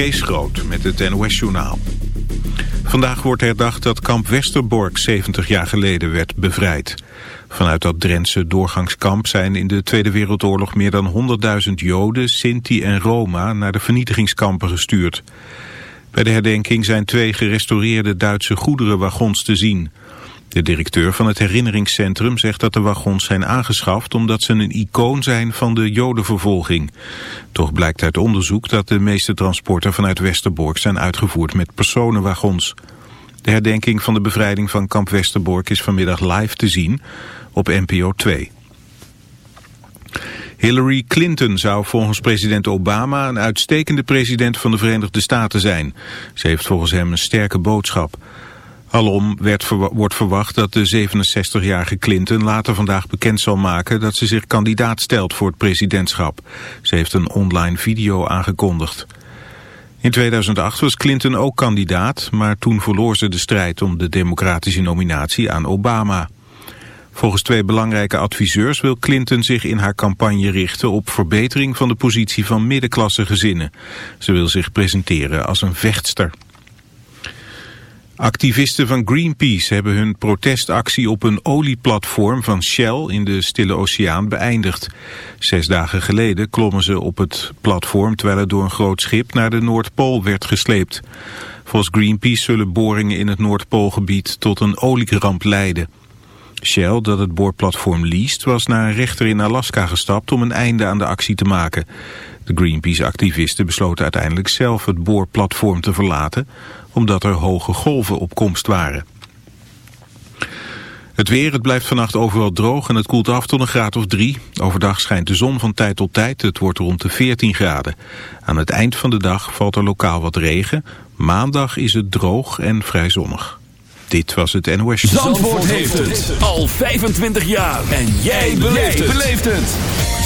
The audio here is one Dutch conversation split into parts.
Kees Groot met het NOS-journaal. Vandaag wordt herdacht dat kamp Westerbork 70 jaar geleden werd bevrijd. Vanuit dat Drentse doorgangskamp zijn in de Tweede Wereldoorlog meer dan 100.000 Joden, Sinti en Roma naar de vernietigingskampen gestuurd. Bij de herdenking zijn twee gerestaureerde Duitse goederenwagons te zien. De directeur van het herinneringscentrum zegt dat de wagons zijn aangeschaft omdat ze een icoon zijn van de jodenvervolging. Toch blijkt uit onderzoek dat de meeste transporten vanuit Westerbork zijn uitgevoerd met personenwagons. De herdenking van de bevrijding van kamp Westerbork is vanmiddag live te zien op NPO 2. Hillary Clinton zou volgens president Obama een uitstekende president van de Verenigde Staten zijn. Ze heeft volgens hem een sterke boodschap. Alom werd, wordt verwacht dat de 67-jarige Clinton later vandaag bekend zal maken dat ze zich kandidaat stelt voor het presidentschap. Ze heeft een online video aangekondigd. In 2008 was Clinton ook kandidaat, maar toen verloor ze de strijd om de democratische nominatie aan Obama. Volgens twee belangrijke adviseurs wil Clinton zich in haar campagne richten op verbetering van de positie van middenklasse gezinnen. Ze wil zich presenteren als een vechtster. Activisten van Greenpeace hebben hun protestactie op een olieplatform van Shell in de Stille Oceaan beëindigd. Zes dagen geleden klommen ze op het platform terwijl het door een groot schip naar de Noordpool werd gesleept. Volgens Greenpeace zullen boringen in het Noordpoolgebied tot een olieramp leiden. Shell, dat het boorplatform leest, was naar een rechter in Alaska gestapt om een einde aan de actie te maken. De Greenpeace-activisten besloten uiteindelijk zelf het boorplatform te verlaten, omdat er hoge golven op komst waren. Het weer, het blijft vannacht overal droog en het koelt af tot een graad of drie. Overdag schijnt de zon van tijd tot tijd, het wordt rond de 14 graden. Aan het eind van de dag valt er lokaal wat regen. Maandag is het droog en vrij zonnig. Dit was het NOS. Zandvoort, heeft het al 25 jaar. En jij beleeft het.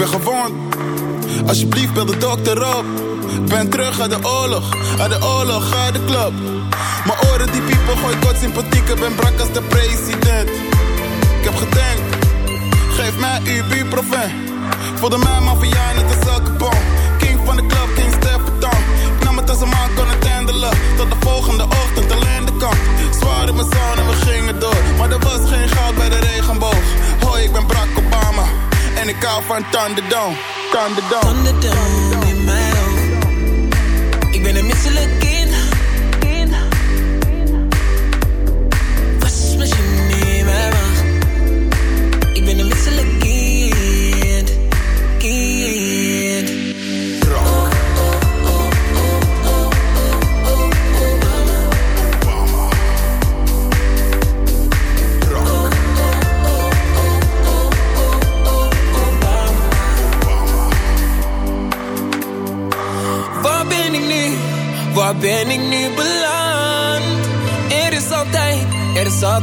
ben gewond. Alsjeblieft, bel de dokter op. Ben terug uit de oorlog, uit de oorlog, uit de club. Mijn oren die piepen, gooi kort sympathieke, ben brak als de president. Ik heb gedenkt, geef mij uw buurproven. Voelde mij maffia, net een zakkenbom. King van de club, King Stefan. Ik nam het als een man kon het handelen. Tot de volgende ochtend, alleen de kant. Zwaar in mijn zonen, we gingen door. Maar er was geen goud bij de regenboog. Hoi, ik ben brak Obama. Thunderdome, Thunderdome. Thunderdome in mijn hoofd. Ik ben een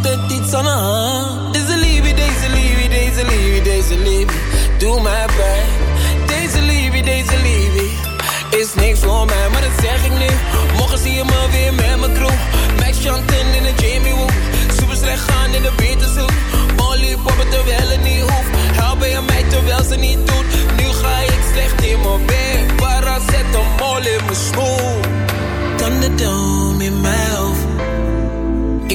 de hand. Deze liefde, deze liefde, deze liefde, deze liefde, doe mij pijn. Deze liefde, deze is niks voor mij, maar dat zeg ik nu. Morgen zie je me weer met mijn crew. Max Chanten in de Jamie Woo. Super slecht gaan in de Beterzoek. Molly poppen terwijl het niet hoeft. Help je mij terwijl ze niet doet. Nu ga ik slecht in mijn bed. Waar zet een mol in mijn schoen? Thunderdome in mijn.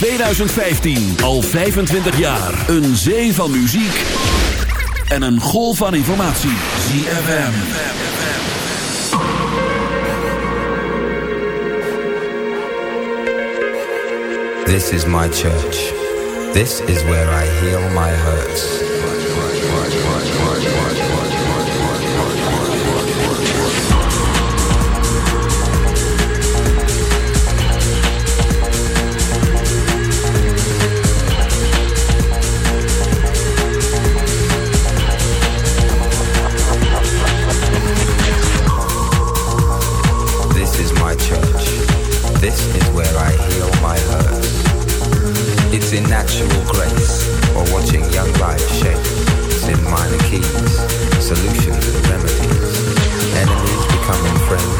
2015, al 25 jaar. Een zee van muziek en een golf van informatie. ZFM. This is my church. This is where I heal my hurts. solution, remedies. Enemies becoming friends.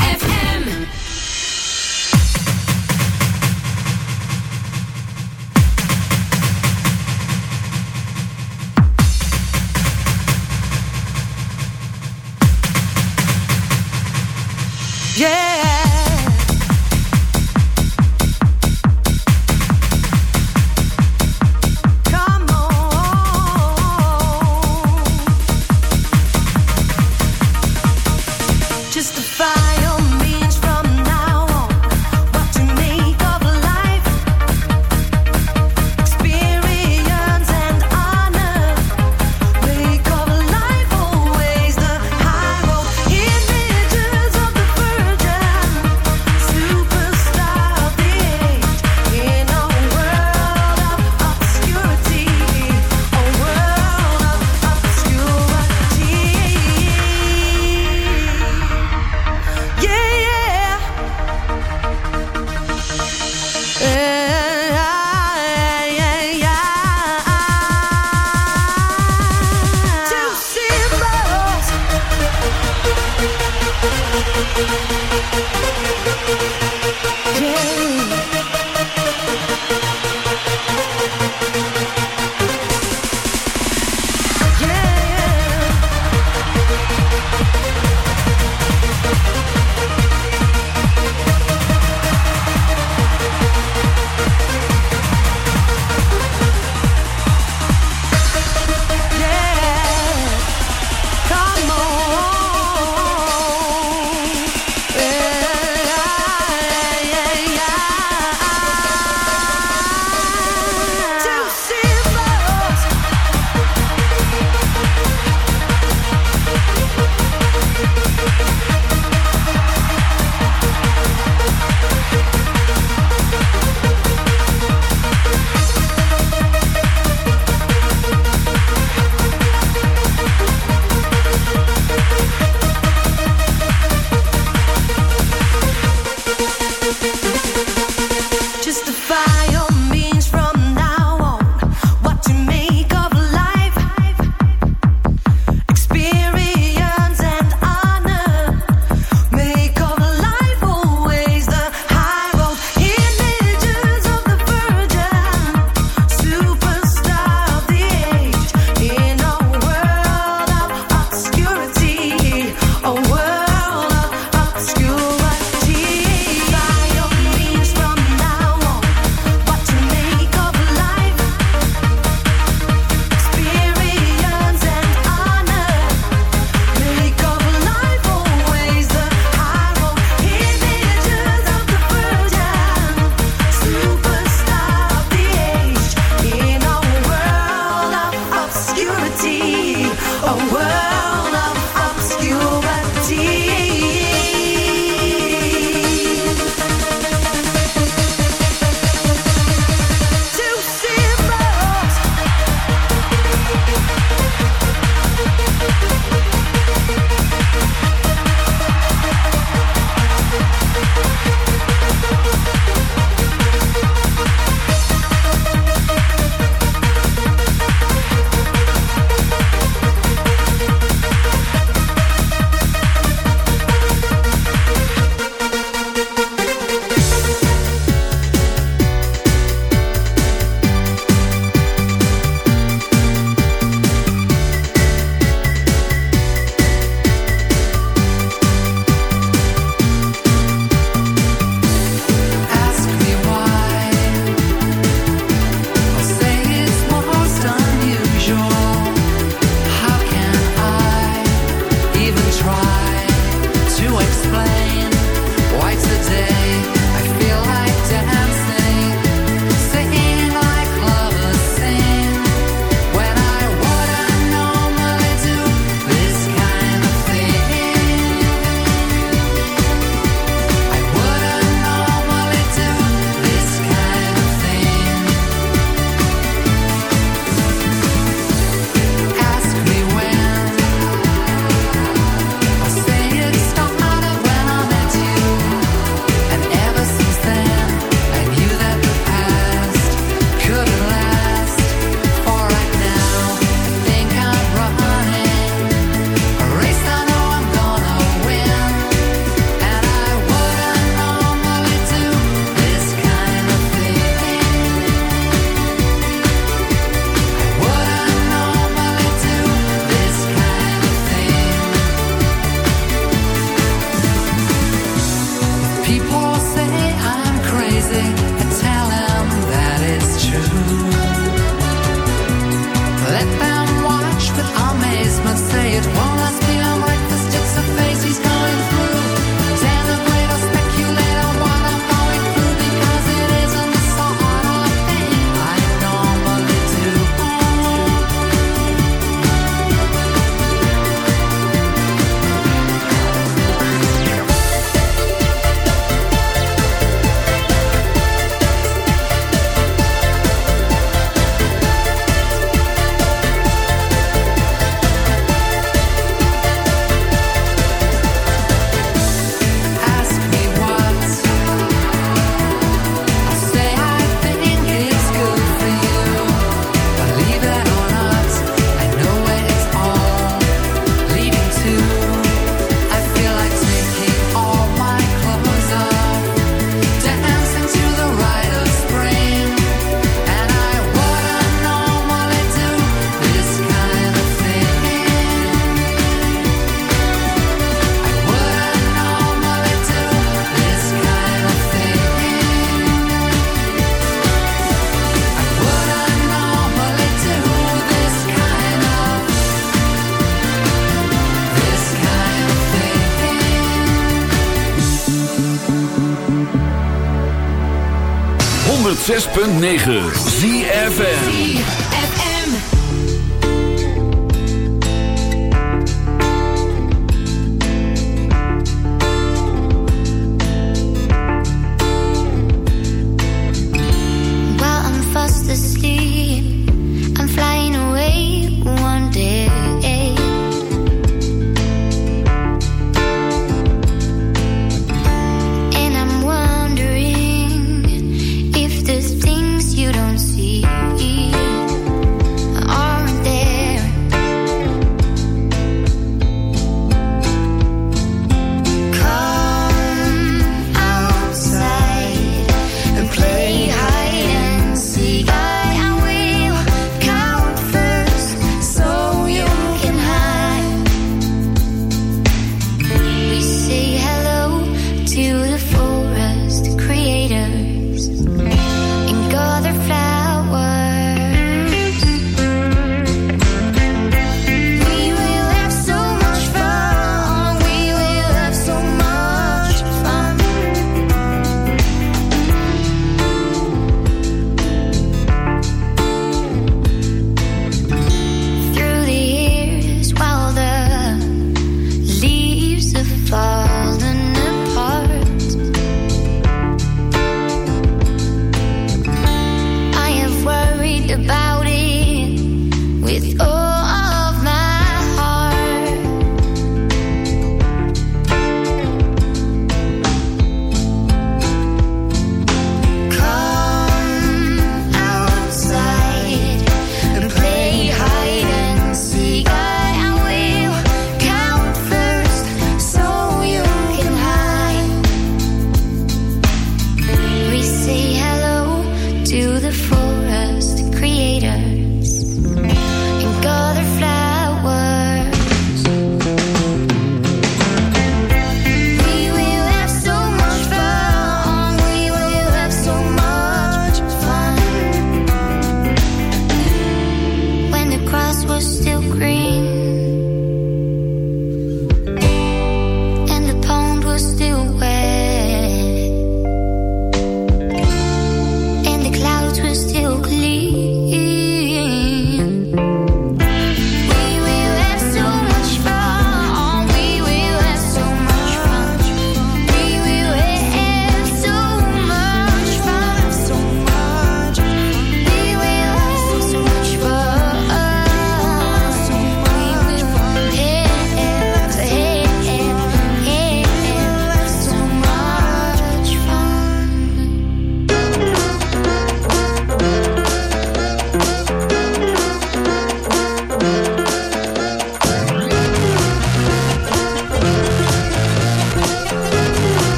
106.9 ZFM.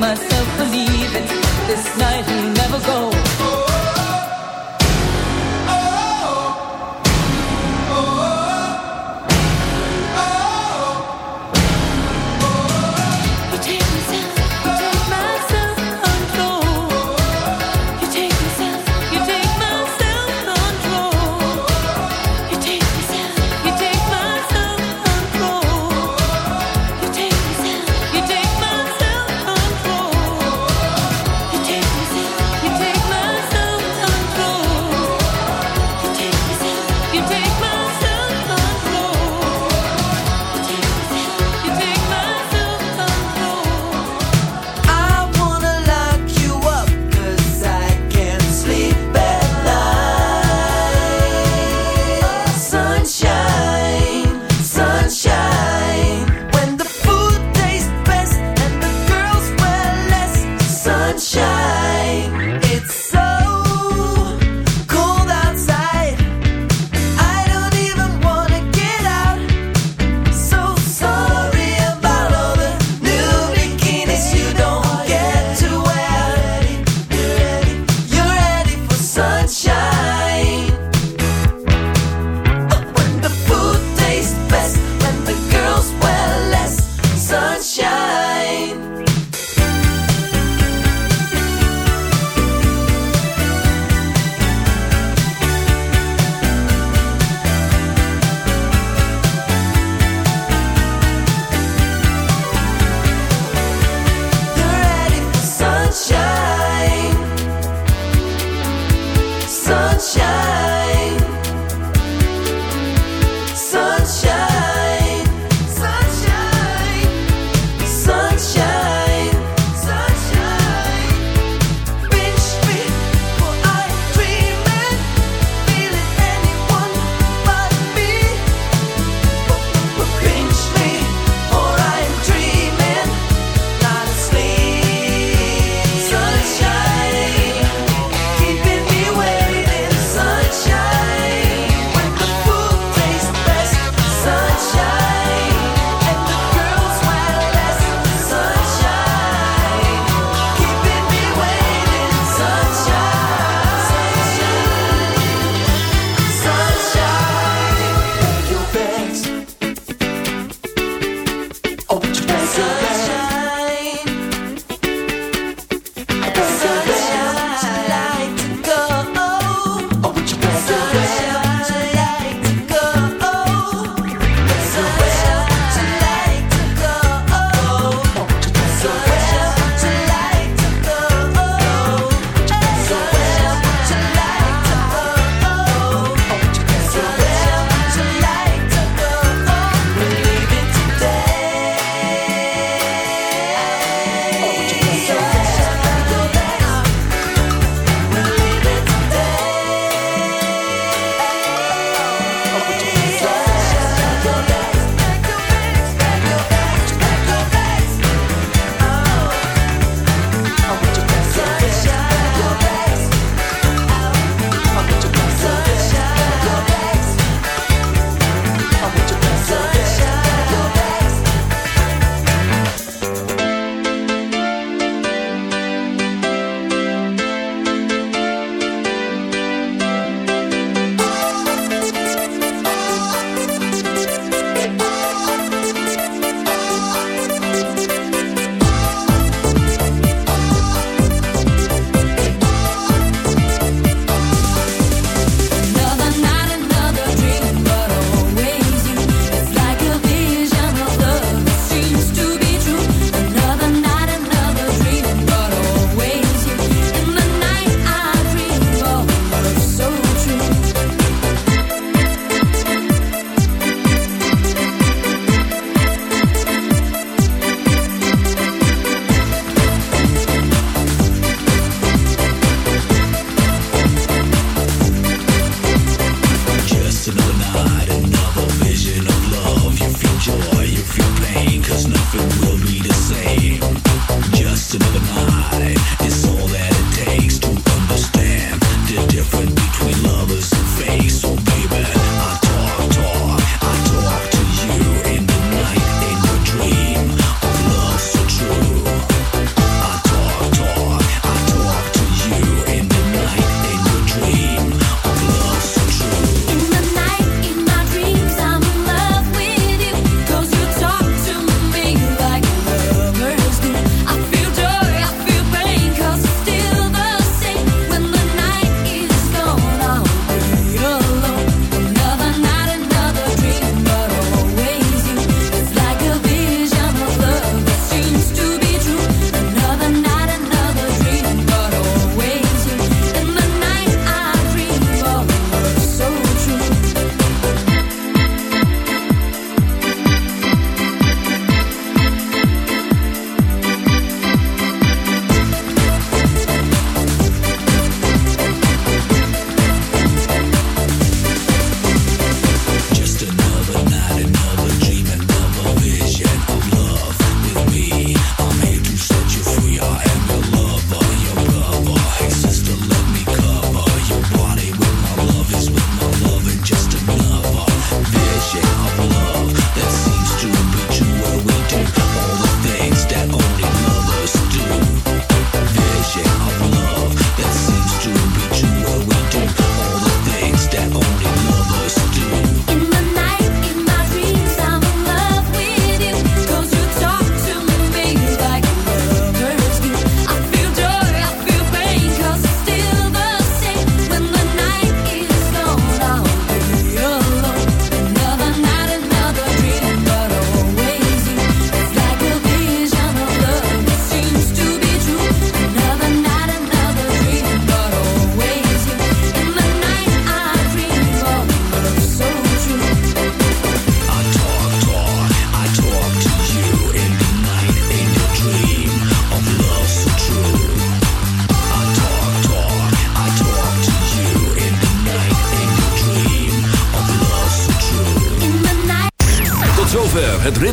must